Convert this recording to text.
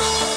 Bye.